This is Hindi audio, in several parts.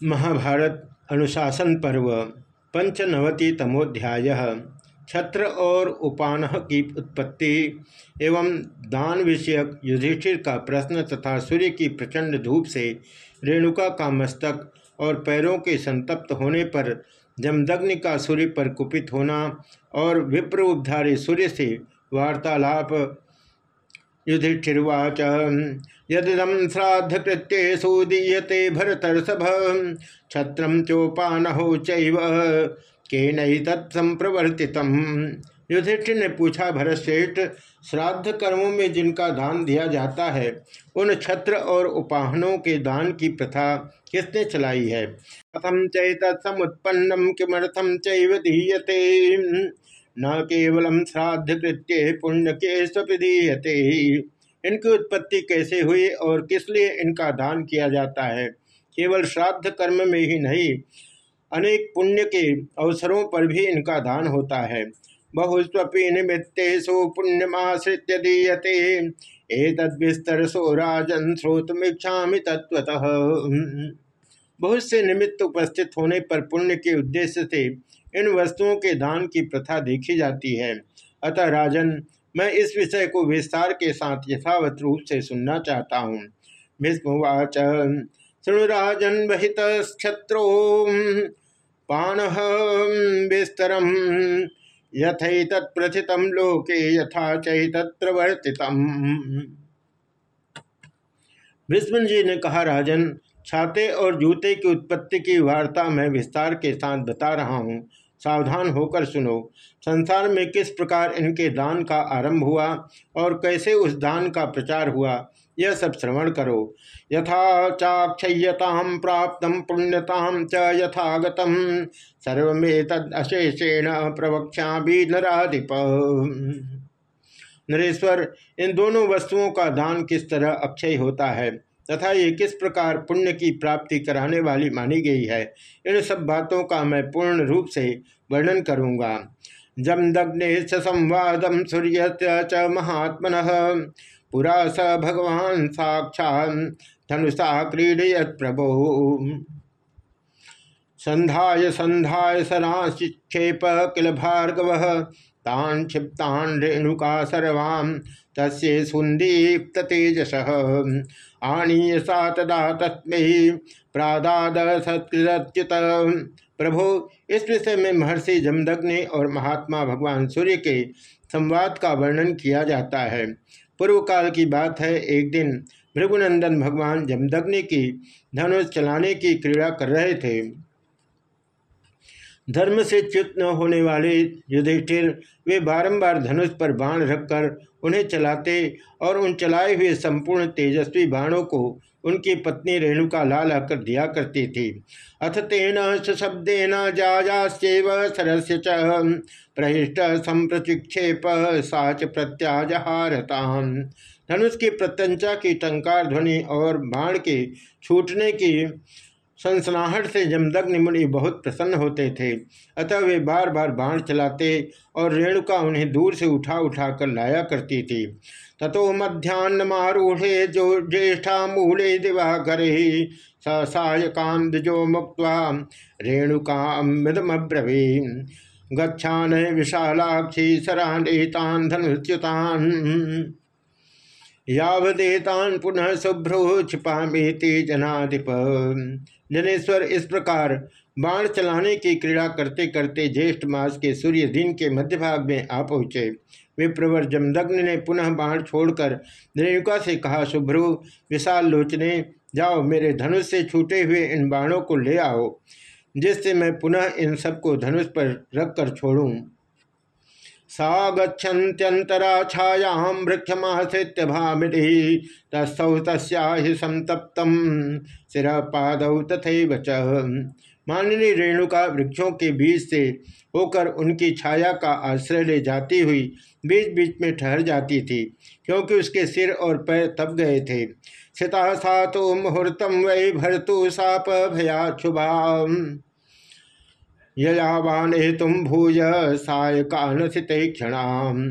महाभारत अनुशासन पर्व पंचनवति तमोध्याय छत्र और उपान की उत्पत्ति एवं दान विषयक युधिष्ठिर का प्रश्न तथा सूर्य की प्रचंड धूप से रेणुका का मस्तक और पैरों के संतप्त होने पर जमदग्नि का सूर्य पर कुपित होना और विप्र उपधारी सूर्य से वार्तालाप। युधिष्ठिर्वाच यदिदम श्राद्धकृत्येषु दीयते भरतर्षभ छत्रम चोपानहो चैव तत्संप्रवर्तित युधिष्ठिर ने पूछा, भरतश्रेष्ठ श्राद्ध कर्मों में जिनका दान दिया जाता है, उन छत्र और उपाहनों के दान की प्रथा किसने चलाई है? कथम चैत समुत्पन्नम किमर्थम चैव दीयते? न केवलम श्राद्ध कृत्य पुण्य के स्वपीयते इनकी उत्पत्ति कैसे हुई और किस लिए इनका दान किया जाता है? केवल श्राद्ध कर्म में ही नहीं, अनेक पुण्य के अवसरों पर भी इनका दान होता है। बहुस्वपी निमित्तेषु पुण्यमाश्रित्य दीयते। एतद्विस्तर सो राजन श्रोतमीक्षा तत्वतः बहुत से निमित्त उपस्थित होने पर पुण्य के उद्देश्य से इन वस्तुओं के दान की प्रथा देखी जाती है। अतः राजन मैं इस विषय को विस्तार के साथ यथावत रूप से सुनना चाहता हूँ। भीष्मवाच शृणुराजन वहित क्षत्रो पान विस्तर यथई तत्प्रथित लोके यथा चैतत्र भीष्म जी ने कहा, राजन, छाते और जूते की उत्पत्ति की वार्ता मैं विस्तार के साथ बता रहा हूँ। सावधान होकर सुनो, संसार में किस प्रकार इनके दान का आरंभ हुआ और कैसे उस दान का प्रचार हुआ, यह सब श्रवण करो। यथा चाक्षयताम प्राप्त पुण्यताम च यथागतम सर्वेतशेषेण प्रवक्षा भी नराधिप नरेश्वर, इन दोनों वस्तुओं का दान किस तरह अक्षय होता है? तथा ये किस प्रकार पुण्य की प्राप्ति कराने वाली मानी गई है, इन सब बातों का मैं पूर्ण रूप से वर्णन करूँगा। जमदग्ने संवाद सूर्य च महात्मन, पुरा स भगवान साक्षात धनुषा क्रीडयत प्रभो। संध्याय संध्याय सराक्षेप किल भार्गव, तान क्षिप्तान रेणुका सर्वाम तस्य सुंदीप्त तेजस आनीय सा तदा तस्म प्रादाद सत्कृत प्रभो, इस विषय में महर्षि जमदग्नि और महात्मा भगवान सूर्य के संवाद का वर्णन किया जाता है। पूर्व काल की बात है, एक दिन भृगुनंदन भगवान जमदग्नि की धनुष चलाने की क्रीड़ा कर रहे थे। धर्म से च्युत न होने वाले युधिष्ठिर, वे बारंबार धनुष पर बाण रखकर उन्हें चलाते और उन चलाए हुए संपूर्ण तेजस्वी बाणों को उनकी पत्नी रेणुका लाल आकर दिया करती थी। अथ तेन सशब्देन जाजास्व सरस्य च। प्रहिष्ट संप्रचिक्षेप साच प्रत्याजहारता धनुष की प्रत्यंचा की टंकार ध्वनि और बाण के छूटने की सनसनाहट से जमदग्नि मुनि बहुत प्रसन्न होते थे। अतः वे बार बार बाण चलाते और रेणुका उन्हें दूर से उठा उठा कर लाया करती थी। ततो मध्यान्ह मारूढ़े जो ज्येष्ठा मूले दिवाकर ससायकांद जो मुक्त रेणुका मृदमब्रवी गच्छान विशालाक्षी सरांतान धनुच्युतान यावदेतान पुनः शुभ्रो छिपामेति जनाधिप। जनेश्वर इस प्रकार बाण चलाने की क्रीड़ा करते करते ज्येष्ठ मास के सूर्य दिन के मध्य भाग में आ पहुँचे। विप्रवर जमदग्न ने पुनः बाण छोड़कर रेणुका से कहा शुभ्रु विशाल लोचने, जाओ मेरे धनुष से छूटे हुए इन बाणों को ले आओ, जिससे मैं पुनः इन सबको धनुष पर रख कर छोड़ूँ। सा गच्छन्त्यंतरा छायां वृक्षमाश्रित्य भामिति तस्थौ तस्या संतप्तम। सिर पाद तथा च। माननी रेणुका वृक्षों के बीच से होकर उनकी छाया का आश्रय ले जाती हुई बीच बीच में ठहर जाती थी, क्योंकि उसके सिर और पैर तप गए थे। सिता सा तो मुहूर्तम वै भरतु साप भया शुभा ययावान तुम भूय साय कानसित क्षणाम।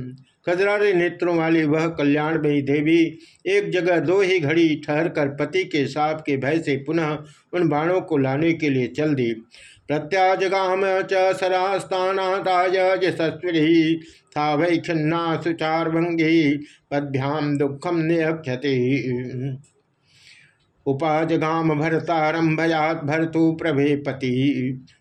खजरारे नेत्रों वाली वह कल्याणमयी देवी, एक जगह दो ही घड़ी ठहरकर पति के साप के भय से पुनः उन बाणों को लाने के लिए चल दी। प्रत्याजगाम च यशस्वी था वै खिन्ना सुचार भंगी पदभ्याम दुखम नियक्षति उपाजगाम भरतारंभयात भरतु प्रभे पति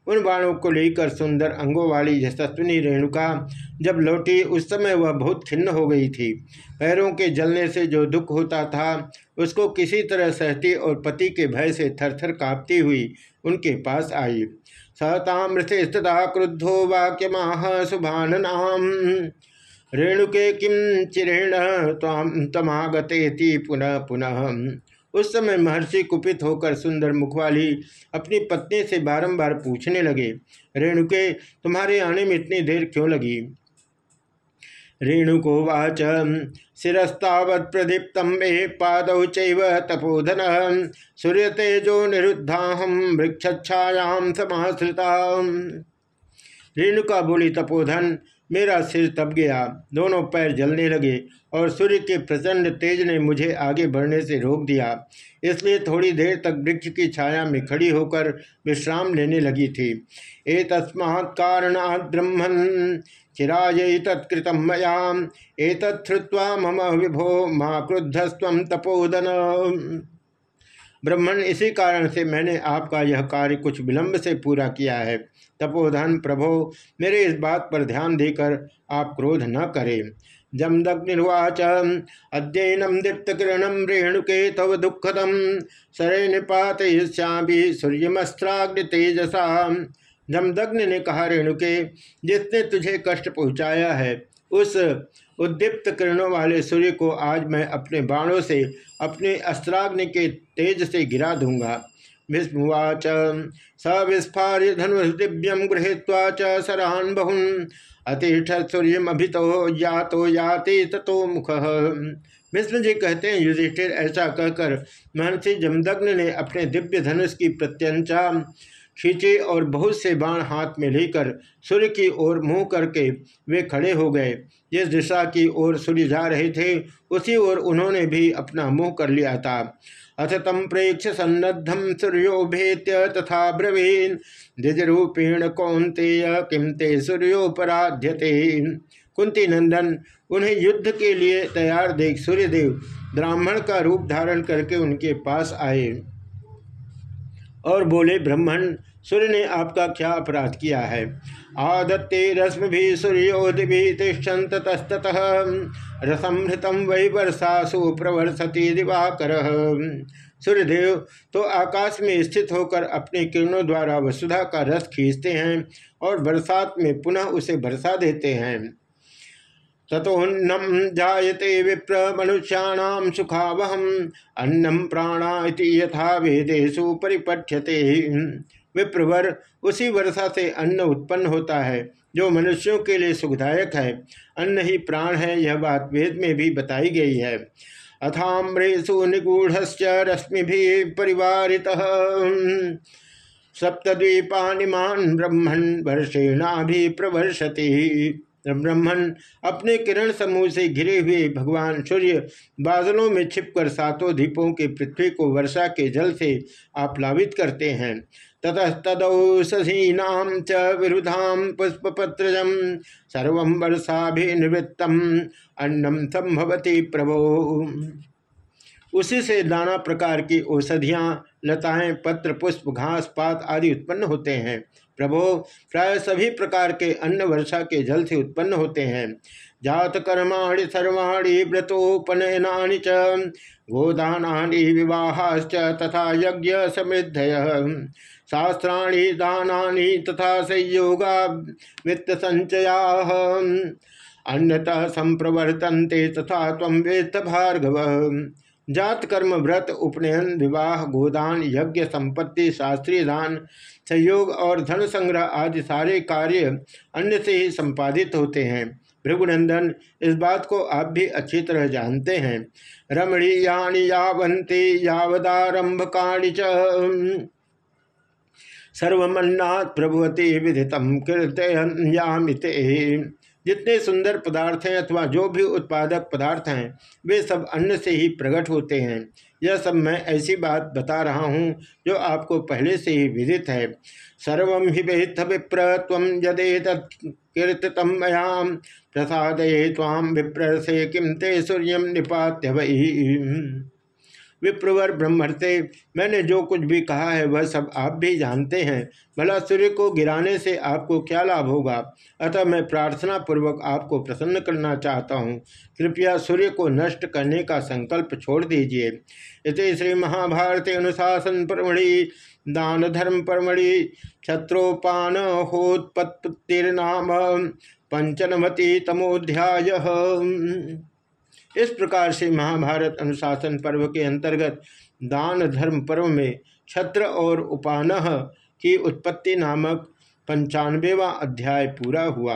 उन बाणों को लेकर सुंदर अंगों वाली यशस्विनी रेणुका, जब लौटी, उस समय वह बहुत खिन्न हो गई थी। पैरों के जलने से जो दुख होता था, उसको किसी तरह सहती और पति के भय से थरथर कांपती हुई उनके पास आई। सहतामृत स्थिता क्रुद्धो वाक्य माह सुभान रेणुके किम चिरेण तमागते पुनः पुनः। उस समय महर्षि कुपित होकर सुंदर मुखवाली अपनी पत्नी से बारंबार पूछने लगे, रेणुके, तुम्हारे आने में इतनी देर क्यों लगी? रेणुको वाच शिस्तावत प्रदीप्त मे पाद तपोधन सूर्य तेजो निरुद्धाहम वृक्षायाम समाश्रिता रेणुका बोली, तपोधन मेरा सिर तप गया। दोनों पैर जलने लगे और सूर्य के प्रचंड तेज ने मुझे आगे बढ़ने से रोक दिया। इसलिए थोड़ी देर तक वृक्ष की छाया में खड़ी होकर विश्राम लेने लगी थी। ए तस्मात् कारणात् ब्रह्मन् चिराय तत्कृतम मयाम एतत्वा मम विभो माँ क्रुद्धस्व तपोदन। ब्रह्मण इसी कारण से मैंने आपका यह कार्य कुछ विलंब से पूरा किया है। तपोधन प्रभो, मेरे इस बात पर ध्यान देकर आप क्रोध न करें। जमदग्निर्वाच, अध्ययनम दीप्त किरणम रेणुके तव दुखदम सरे निपात श्यामी सूर्यमस्त्राग्नि तेजसा। जमदग्नि ने कहा, रेणुके, जिसने तुझे कष्ट पहुँचाया है उस उद्दीप्त किरणों वाले सूर्य को आज मैं अपने बाणों से, अपने अस्त्राग्नि के तेज से गिरा दूँगा। भीष्मवाच स विस्फार्य धनुष दिव्यम गृहीत्वा च सरान बहुन। अतिष्ठ सूर्यमभितो या तो याति ततो मुख। भीष्म जी कहते हैं, युधिष्ठिर, ऐसा कहकर महर्षि जमदग्न ने अपने दिव्य धनुष की प्रत्यंचा खींचे और बहुत से बाण हाथ में लेकर सूर्य की ओर मुँह करके वे खड़े हो गए। जिस दिशा की ओर सूर्य जा रहे थे, उसी ओर उन्होंने भी अपना मुँह कर लिया था। अथ तम प्रेक्ष सन्नद्धम सूर्यो भेत्य तथा ब्रवीन। द्विजरूपेण कौंतेय किम ते सूर्योपराध्यते। कुंती नंदन, उन्हें युद्ध के लिए तैयार देख सूर्यदेव ब्राह्मण का रूप धारण करके उनके पास आए। और बोले ब्राह्मण सूर्य ने आपका क्या अपराध किया है? आदत्ते रश्म भी सूर्योदि भी तिष्ठन्त तस्तः रसमृतम वही वर्षासु प्रवर्षति दिवाकर। सूर्यदेव तो आकाश में स्थित होकर अपने किरणों द्वारा वसुधा का रस खींचते हैं और बरसात में पुनः उसे बरसा देते हैं। तथोन्नम जायते विप्र मनुष्याण सुखावहम अन्नम प्राणा यथा वेदेशु परिपठ्यते। विप्रवर, उसी वर्षा से अन्न उत्पन्न होता है, जो मनुष्यों के लिए सुखदायक है। अन्न ही प्राण है, यह बात वेद में भी बताई गई है। अथाम्रेशु निगूढ़ रश्मि भी परिवारित। सप्तद्वीपानिमान ब्रह्मण वर्षेणा भी प्रवर्षति। ब्रह्मण अपने किरण समूह से घिरे हुए भगवान सूर्य बादलों में छिपकर सातों द्वीपों के पृथ्वी को वर्षा के जल से आप्लावित करते हैं। ततः ततस्तदौषधीनाम च विरुधाम पुष्पपत्रजम सर्व वर्षाभिनिवृत्तम अन्नम संभवती प्रभो। उसी से नाना प्रकार की औषधियाँ, लताएँ, पत्र, पुष्प, घास, पात आदि उत्पन्न होते हैं। प्रभो, प्राय सभी प्रकार के अन्न वर्षा के जल से उत्पन्न होते हैं। जात कर्माणि सर्वाणी व्रतोपनयना च गोदानी विवाहाश्च तथा यज्ञ समृद्धय। शास्त्राणी दानानि तथा संयोगा वित्त संचया अन्यतः संप्रवर्तनते तथा तम वेत्त भार्गव जात कर्म व्रत उपनयन, विवाह, गोदान, यज्ञ, संपत्ति, शास्त्रीय दान संयोग और धन संग्रह आदि सारे कार्य अन्य से ही संपादित होते हैं। भृगुनंदन, इस बात को आप भी अच्छी तरह जानते हैं। रमणीयाणी यावंती यावदारंभकाणी च। सर्वमन्नात् प्रभुवती विदित कीर्तयामिते जितने सुंदर पदार्थ हैं अथवा जो भी उत्पादक पदार्थ हैं, वे सब अन्न से ही प्रकट होते हैं। यह सब मैं ऐसी बात बता रहा हूँ जो आपको पहले से ही विदित है। सर्व ही वेत्थ विप्र तम यदे कीर्तितम मयाम प्रसाद ताम विप्र से किम ते सूर्य निपात्य वही विप्रवर ब्रह्मर्ते मैंने जो कुछ भी कहा है वह सब आप भी जानते हैं। भला सूर्य को गिराने से आपको क्या लाभ होगा? अतः मैं प्रार्थना पूर्वक आपको प्रसन्न करना चाहता हूँ। कृपया सूर्य को नष्ट करने का संकल्प छोड़ दीजिए। इस श्री महाभारत अनुशासन परमणि दान धर्म परमणि क्षत्रोपान होत्पत्तिर्नाम पंचनमति तमोध्याय इस प्रकार से महाभारत अनुशासन पर्व के अंतर्गत दान धर्म पर्व में छत्र और उपान की उत्पत्ति नामक पंचानवेवा अध्याय पूरा हुआ।